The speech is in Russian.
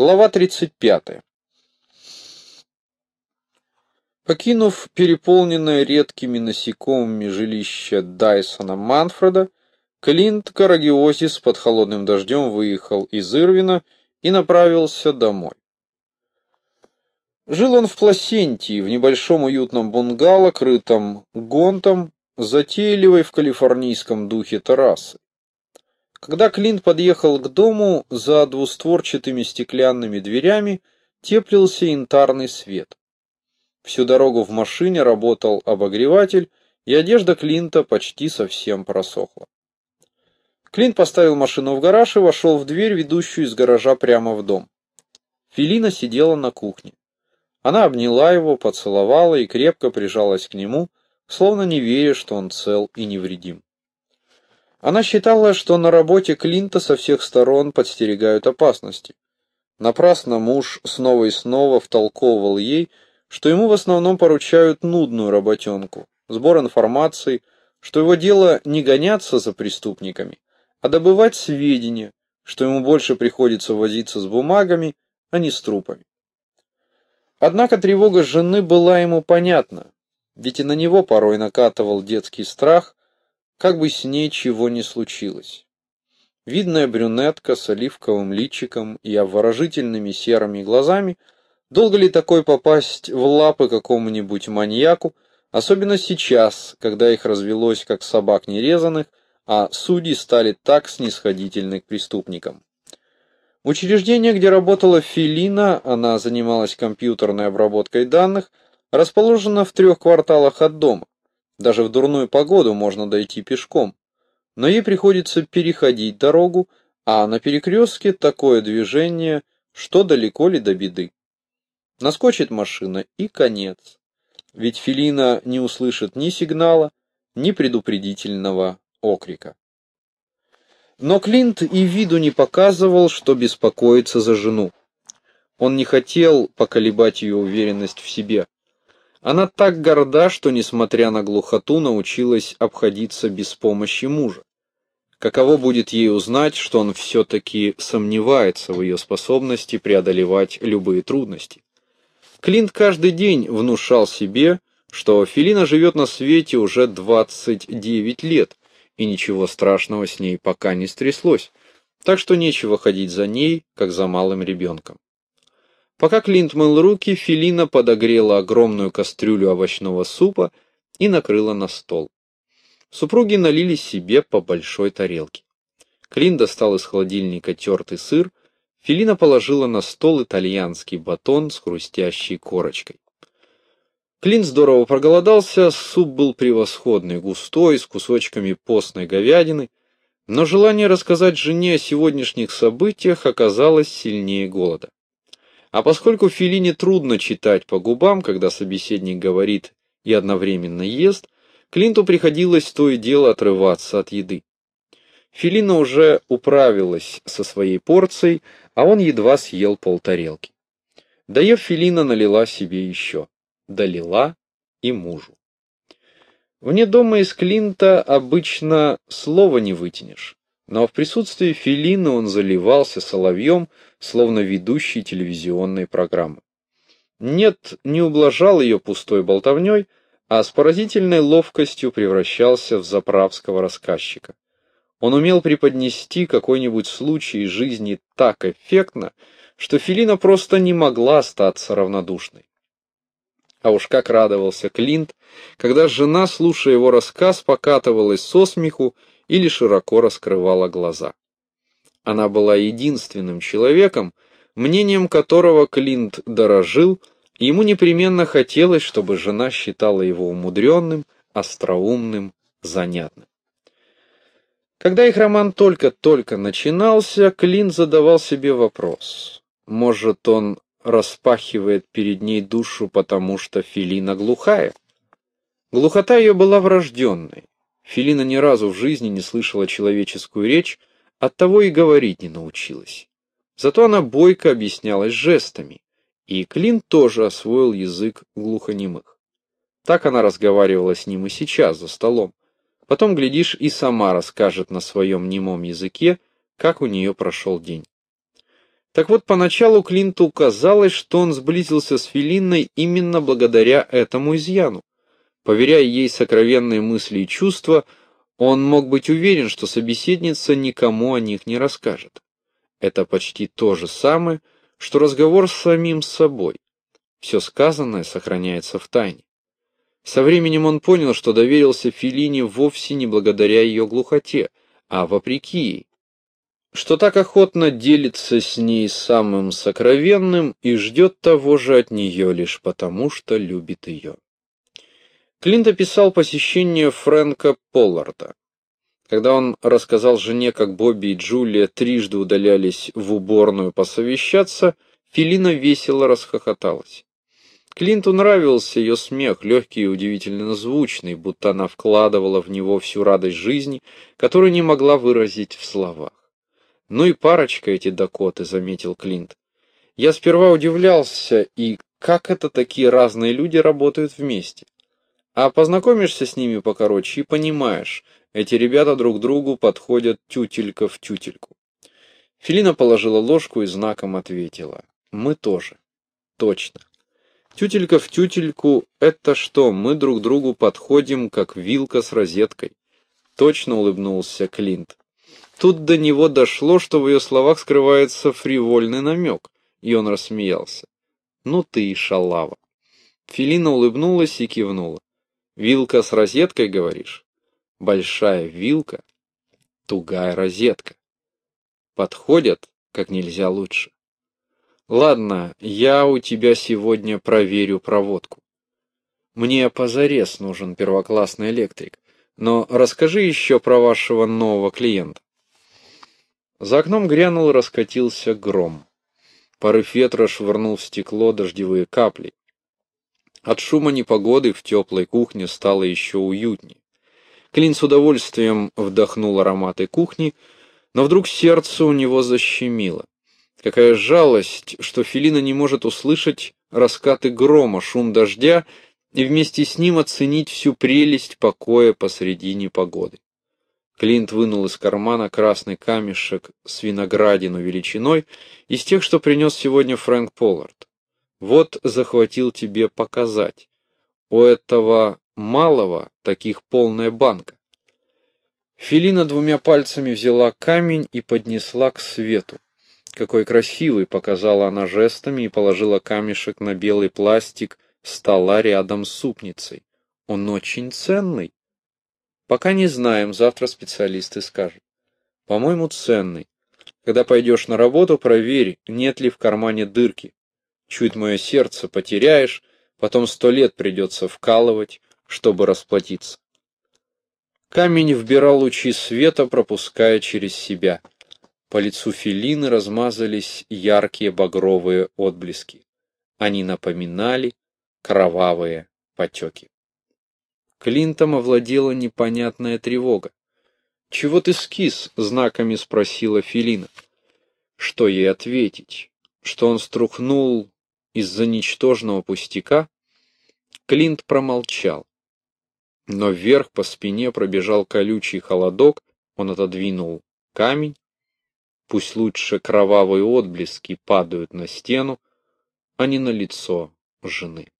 Глава 35. Покинув переполненное редкими насекомыми жилище Дайсона Манфреда, Клинт Карагиозис под холодным дождем выехал из Ирвина и направился домой. Жил он в Пласентии, в небольшом уютном бунгало, крытом гонтом, затейливой в калифорнийском духе террасы. Когда Клинт подъехал к дому, за двустворчатыми стеклянными дверями теплился янтарный свет. Всю дорогу в машине работал обогреватель, и одежда Клинта почти совсем просохла. Клинт поставил машину в гараж и вошел в дверь, ведущую из гаража прямо в дом. Филина сидела на кухне. Она обняла его, поцеловала и крепко прижалась к нему, словно не веря, что он цел и невредим. Она считала, что на работе Клинта со всех сторон подстерегают опасности. Напрасно муж снова и снова втолковывал ей, что ему в основном поручают нудную работенку, сбор информации, что его дело не гоняться за преступниками, а добывать сведения, что ему больше приходится возиться с бумагами, а не с трупами. Однако тревога жены была ему понятна, ведь и на него порой накатывал детский страх, как бы с ней чего ни случилось. Видная брюнетка с оливковым личиком и обворожительными серыми глазами, долго ли такой попасть в лапы какому-нибудь маньяку, особенно сейчас, когда их развелось как собак нерезанных, а судьи стали так снисходительны к преступникам. Учреждение, где работала Филина, она занималась компьютерной обработкой данных, расположено в трех кварталах от дома. Даже в дурную погоду можно дойти пешком. Но ей приходится переходить дорогу, а на перекрестке такое движение, что далеко ли до беды. Наскочит машина и конец. Ведь Филина не услышит ни сигнала, ни предупредительного окрика. Но Клинт и виду не показывал, что беспокоится за жену. Он не хотел поколебать ее уверенность в себе. Она так горда, что, несмотря на глухоту, научилась обходиться без помощи мужа. Каково будет ей узнать, что он все-таки сомневается в ее способности преодолевать любые трудности? Клинт каждый день внушал себе, что Филина живет на свете уже 29 лет, и ничего страшного с ней пока не стряслось, так что нечего ходить за ней, как за малым ребенком. Пока Клинт мыл руки, Филина подогрела огромную кастрюлю овощного супа и накрыла на стол. Супруги налили себе по большой тарелке. Клинт достал из холодильника тертый сыр, Филина положила на стол итальянский батон с хрустящей корочкой. Клинт здорово проголодался, суп был превосходный, густой, с кусочками постной говядины, но желание рассказать жене о сегодняшних событиях оказалось сильнее голода. А поскольку Филине трудно читать по губам, когда собеседник говорит и одновременно ест, Клинту приходилось то и дело отрываться от еды. Филина уже управилась со своей порцией, а он едва съел полтарелки. Доев, Филина налила себе еще. Долила и мужу. Вне дома из Клинта обычно слова не вытянешь но в присутствии Филины он заливался соловьем, словно ведущий телевизионной программы. Нет, не ублажал ее пустой болтовней, а с поразительной ловкостью превращался в заправского рассказчика. Он умел преподнести какой-нибудь случай из жизни так эффектно, что Филина просто не могла остаться равнодушной. А уж как радовался Клинт, когда жена, слушая его рассказ, покатывалась со смеху или широко раскрывала глаза. Она была единственным человеком, мнением которого Клинт дорожил, и ему непременно хотелось, чтобы жена считала его умудренным, остроумным, занятным. Когда их роман только-только начинался, Клинт задавал себе вопрос. Может, он распахивает перед ней душу, потому что Филина глухая? Глухота ее была врожденной. Филина ни разу в жизни не слышала человеческую речь, оттого и говорить не научилась. Зато она бойко объяснялась жестами, и Клин тоже освоил язык глухонемых. Так она разговаривала с ним и сейчас за столом. Потом, глядишь, и сама расскажет на своем немом языке, как у нее прошел день. Так вот, поначалу Клинту казалось, что он сблизился с Филинной именно благодаря этому изъяну. Поверяя ей сокровенные мысли и чувства, он мог быть уверен, что собеседница никому о них не расскажет. Это почти то же самое, что разговор с самим собой. Все сказанное сохраняется в тайне. Со временем он понял, что доверился Филине вовсе не благодаря ее глухоте, а вопреки ей, что так охотно делится с ней самым сокровенным и ждет того же от нее лишь потому, что любит ее. Клинт описал посещение Фрэнка Полларда. Когда он рассказал жене, как Бобби и Джулия трижды удалялись в уборную посовещаться, Филина весело расхохоталась. Клинту нравился ее смех, легкий и удивительно звучный, будто она вкладывала в него всю радость жизни, которую не могла выразить в словах. «Ну и парочка эти Дакоты», — заметил Клинт. «Я сперва удивлялся, и как это такие разные люди работают вместе? А познакомишься с ними покороче и понимаешь, эти ребята друг другу подходят тютелька в тютельку». Филина положила ложку и знаком ответила. «Мы тоже. Точно. Тютелька в тютельку — это что, мы друг другу подходим, как вилка с розеткой?» Точно улыбнулся Клинт. Тут до него дошло, что в ее словах скрывается фривольный намек, и он рассмеялся. «Ну ты и шалава!» Филина улыбнулась и кивнула. «Вилка с розеткой, говоришь?» «Большая вилка, тугая розетка. Подходят как нельзя лучше. Ладно, я у тебя сегодня проверю проводку. Мне позарез нужен первоклассный электрик, но расскажи еще про вашего нового клиента. За окном грянул раскатился гром. Порыв ветра швырнул в стекло дождевые капли. От шума непогоды в теплой кухне стало еще уютнее. Клин с удовольствием вдохнул ароматы кухни, но вдруг сердце у него защемило. Какая жалость, что Филина не может услышать раскаты грома, шум дождя и вместе с ним оценить всю прелесть покоя посреди непогоды. Клинт вынул из кармана красный камешек с виноградину величиной из тех, что принес сегодня Фрэнк Поллард. Вот захватил тебе показать. У этого малого таких полная банка. Филина двумя пальцами взяла камень и поднесла к свету. Какой красивый, показала она жестами и положила камешек на белый пластик стола рядом с супницей. Он очень ценный. Пока не знаем, завтра специалисты скажут. По-моему, ценный. Когда пойдешь на работу, проверь, нет ли в кармане дырки. Чуть мое сердце потеряешь, потом сто лет придется вкалывать, чтобы расплатиться. Камень вбирал лучи света, пропуская через себя. По лицу Филины размазались яркие багровые отблески. Они напоминали кровавые потеки. Клинтом овладела непонятная тревога. «Чего ты скис?» — знаками спросила Филина. Что ей ответить? Что он струхнул из-за ничтожного пустяка? Клинт промолчал. Но вверх по спине пробежал колючий холодок, он отодвинул камень. Пусть лучше кровавые отблески падают на стену, а не на лицо жены.